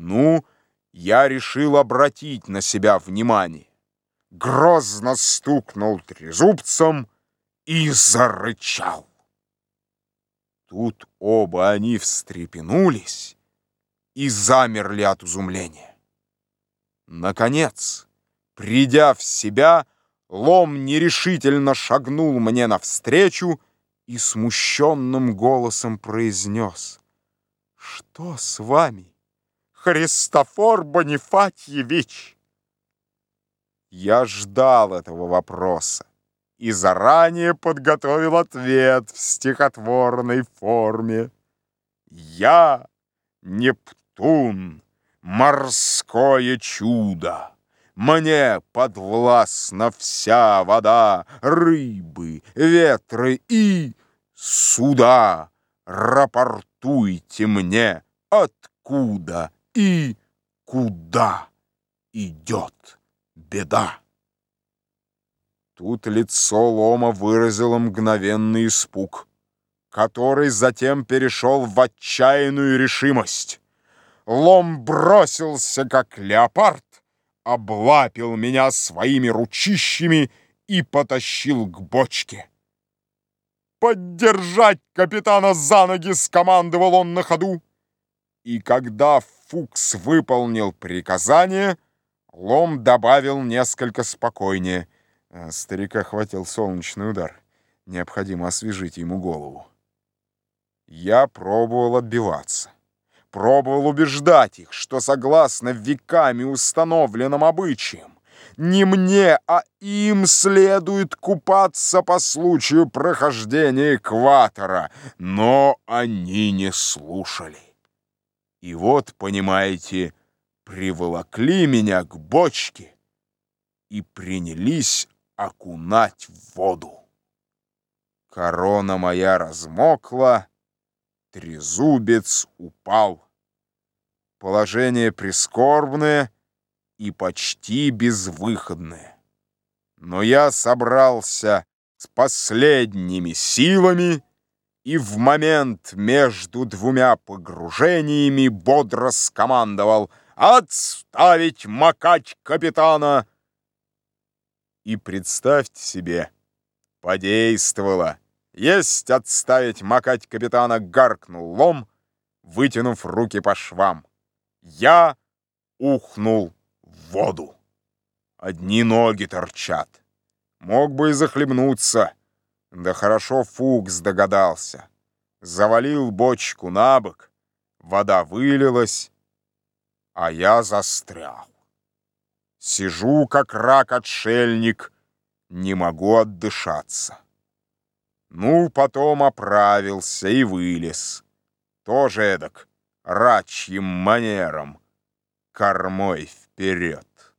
Ну, я решил обратить на себя внимание. Грозно стукнул трезубцем и зарычал. Тут оба они встрепенулись и замерли от изумления. Наконец, придя в себя, Лом нерешительно шагнул мне навстречу и смущенным голосом произнес. «Что с вами, Христофор Бонифатьевич?» Я ждал этого вопроса и заранее подготовил ответ в стихотворной форме. «Я Нептун, морское чудо!» Мне подвластна вся вода, рыбы, ветры и суда. Рапортуйте мне, откуда и куда идет беда. Тут лицо Лома выразило мгновенный испуг, который затем перешел в отчаянную решимость. Лом бросился, как леопард, облапил меня своими ручищами и потащил к бочке. «Поддержать капитана за ноги!» — скомандовал он на ходу. И когда Фукс выполнил приказание, Лом добавил несколько спокойнее. «Э, старика хватил солнечный удар. Необходимо освежить ему голову. Я пробовал отбиваться пробовал убеждать их, что согласно веками установленным обычаям, не мне, а им следует купаться по случаю прохождения экватора, но они не слушали. И вот, понимаете, приволокли меня к бочке и принялись окунать в воду. Корона моя размокла, Трезубец упал. Положение прискорбное и почти безвыходное. Но я собрался с последними силами и в момент между двумя погружениями бодро скомандовал «Отставить макать капитана!» И представьте себе, подействовало. «Есть отставить макать капитана!» — гаркнул лом, вытянув руки по швам. Я ухнул в воду. Одни ноги торчат. Мог бы и захлебнуться. Да хорошо Фукс догадался. Завалил бочку на бок, вода вылилась, а я застрял. Сижу, как рак-отшельник, не могу отдышаться. Ну, потом оправился и вылез. Тоже эдак, рачьим манером, кормой вперед.